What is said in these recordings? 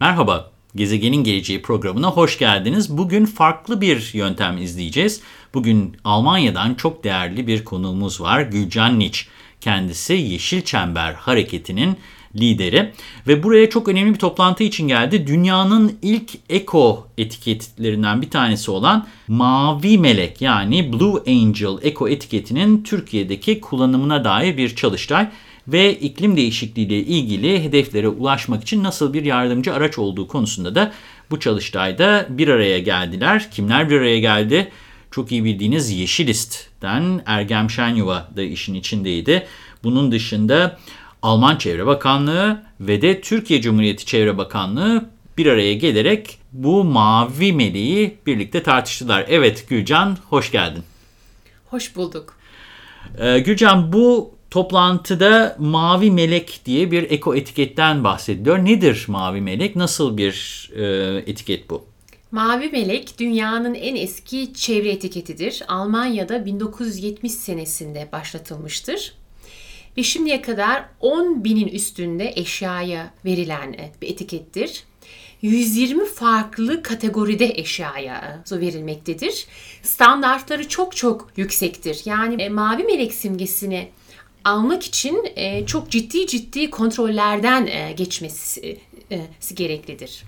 Merhaba, Gezegenin Geleceği programına hoş geldiniz. Bugün farklı bir yöntem izleyeceğiz. Bugün Almanya'dan çok değerli bir konuğumuz var, Gülcan Niç. Kendisi Yeşil Çember Hareketi'nin lideri ve buraya çok önemli bir toplantı için geldi. Dünyanın ilk eko etiketlerinden bir tanesi olan Mavi Melek yani Blue Angel eko etiketinin Türkiye'deki kullanımına dair bir çalıştay ve iklim değişikliği ile ilgili hedeflere ulaşmak için nasıl bir yardımcı araç olduğu konusunda da bu çalıştayda bir araya geldiler. Kimler bir araya geldi? Çok iyi bildiğiniz Yeşilist'ten Ergem Şenyuva da işin içindeydi. Bunun dışında Alman Çevre Bakanlığı ve de Türkiye Cumhuriyeti Çevre Bakanlığı bir araya gelerek bu mavi meleği birlikte tartıştılar. Evet Gülcan hoş geldin. Hoş bulduk. Ee, Gülcan bu toplantıda mavi melek diye bir eko etiketten bahsediliyor. Nedir mavi melek? Nasıl bir e, etiket bu? Mavi Melek dünyanın en eski çevre etiketidir. Almanya'da 1970 senesinde başlatılmıştır. Ve şimdiye kadar 10 binin üstünde eşyaya verilen e, bir etikettir. 120 farklı kategoride eşyaya verilmektedir. Standartları çok çok yüksektir. Yani e, mavi melek simgesini almak için e, çok ciddi ciddi kontrollerden geçmesi gereklidir.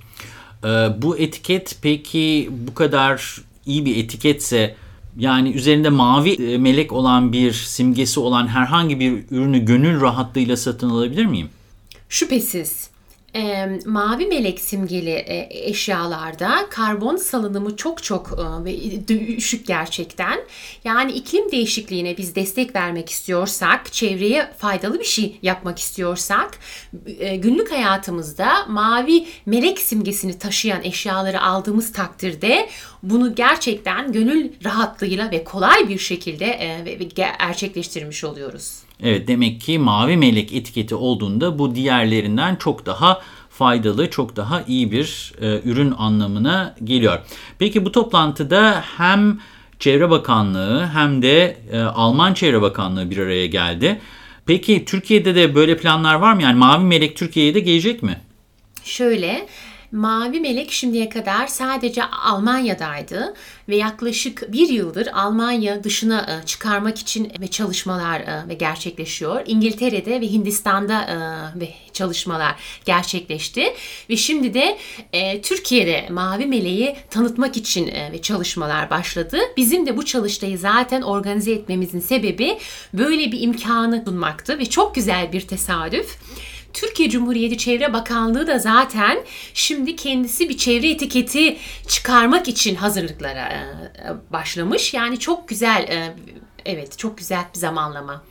Bu etiket peki bu kadar iyi bir etiketse yani üzerinde mavi melek olan bir simgesi olan herhangi bir ürünü gönül rahatlığıyla satın alabilir miyim? Şüphesiz e, mavi melek simgeli e, eşyalarda karbon salınımı çok çok e, düşük gerçekten. Yani iklim değişikliğine biz destek vermek istiyorsak, çevreye faydalı bir şey yapmak istiyorsak, e, günlük hayatımızda mavi melek simgesini taşıyan eşyaları aldığımız takdirde bunu gerçekten gönül rahatlığıyla ve kolay bir şekilde e, ve, ve gerçekleştirmiş oluyoruz. Evet demek ki mavi melek etiketi olduğunda bu diğerlerinden çok daha faydalı, çok daha iyi bir e, ürün anlamına geliyor. Peki bu toplantıda hem Çevre Bakanlığı hem de e, Alman Çevre Bakanlığı bir araya geldi. Peki Türkiye'de de böyle planlar var mı? Yani Mavi Melek Türkiye'ye de gelecek mi? Şöyle, Mavi Melek şimdiye kadar sadece Almanya'daydı ve yaklaşık bir yıldır Almanya dışına e, çıkarmak için ve çalışmalar e, ve gerçekleşiyor. İngiltere'de ve Hindistan'da e, ve çalışmalar gerçekleşti ve şimdi de Türkiye'de Mavi Meleği tanıtmak için ve çalışmalar başladı. Bizim de bu çalıştayı zaten organize etmemizin sebebi böyle bir imkanı sunmaktı ve çok güzel bir tesadüf. Türkiye Cumhuriyeti Çevre Bakanlığı da zaten şimdi kendisi bir çevre etiketi çıkarmak için hazırlıklara e, başlamış. Yani çok güzel, e, evet çok güzel bir zamanlama.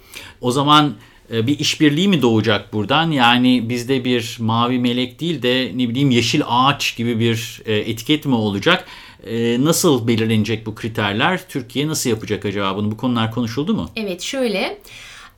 O zaman e, bir işbirliği mi doğacak buradan? Yani bizde bir mavi melek değil de ne bileyim yeşil ağaç gibi bir etiket mi olacak? Nasıl belirlenecek bu kriterler? Türkiye nasıl yapacak acaba bunu? Bu konular konuşuldu mu? Evet şöyle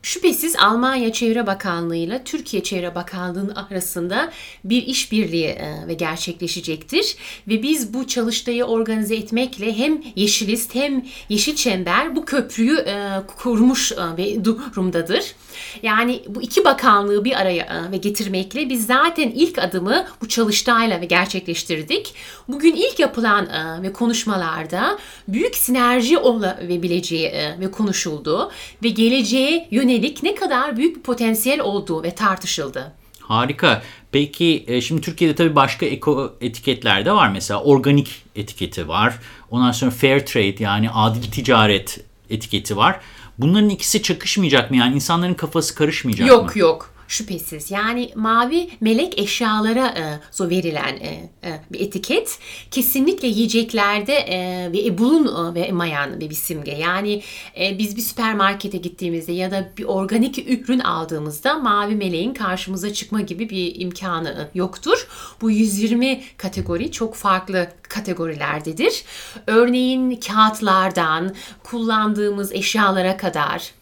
Şüphesiz Almanya Çevre Bakanlığı ile Türkiye Çevre Bakanlığı'nın arasında bir işbirliği e, ve gerçekleşecektir. Ve biz bu çalıştayı organize etmekle hem Yeşilist hem Yeşil Çember bu köprüyü e, kurmuş e, ve durumdadır. Yani bu iki bakanlığı bir araya ve getirmekle biz zaten ilk adımı bu çalıştayla ve gerçekleştirdik. Bugün ilk yapılan ve konuşmalarda büyük sinerji olabileceği ve konuşuldu ve geleceğe yönelik ne kadar büyük bir potansiyel olduğu ve tartışıldı. Harika. Peki e, şimdi Türkiye'de tabii başka eko etiketler de var. Mesela organik etiketi var. Ondan sonra fair trade yani adil ticaret etiketi var. Bunların ikisi çakışmayacak mı? Yani insanların kafası karışmayacak yok, mı? Yok yok şüphesiz. Yani mavi melek eşyalara e, verilen e, e, bir etiket kesinlikle yiyeceklerde e, ve bulunmayan bir simge. Yani e, biz bir süpermarkete gittiğimizde ya da bir organik ürün aldığımızda mavi meleğin karşımıza çıkma gibi bir imkanı yoktur. Bu 120 kategori çok farklı kategorilerdedir. Örneğin kağıtlardan kullandığımız eşyalara kadar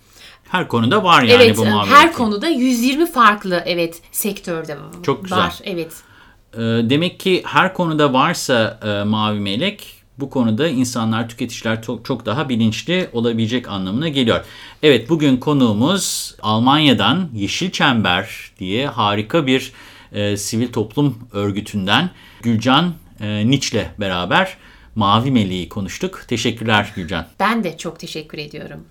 her konuda var yani evet, bu mavi her eğitim. konuda 120 farklı evet sektörde Çok güzel. var. Evet. Ee, demek ki her konuda varsa e, mavi melek bu konuda insanlar, tüketiciler çok, çok daha bilinçli olabilecek anlamına geliyor. Evet bugün konuğumuz Almanya'dan Yeşil Çember diye harika bir e, Sivil Toplum Örgütü'nden Gülcan e, Niç'le beraber Mavi Meleği konuştuk. Teşekkürler Gülcan. Ben de çok teşekkür ediyorum.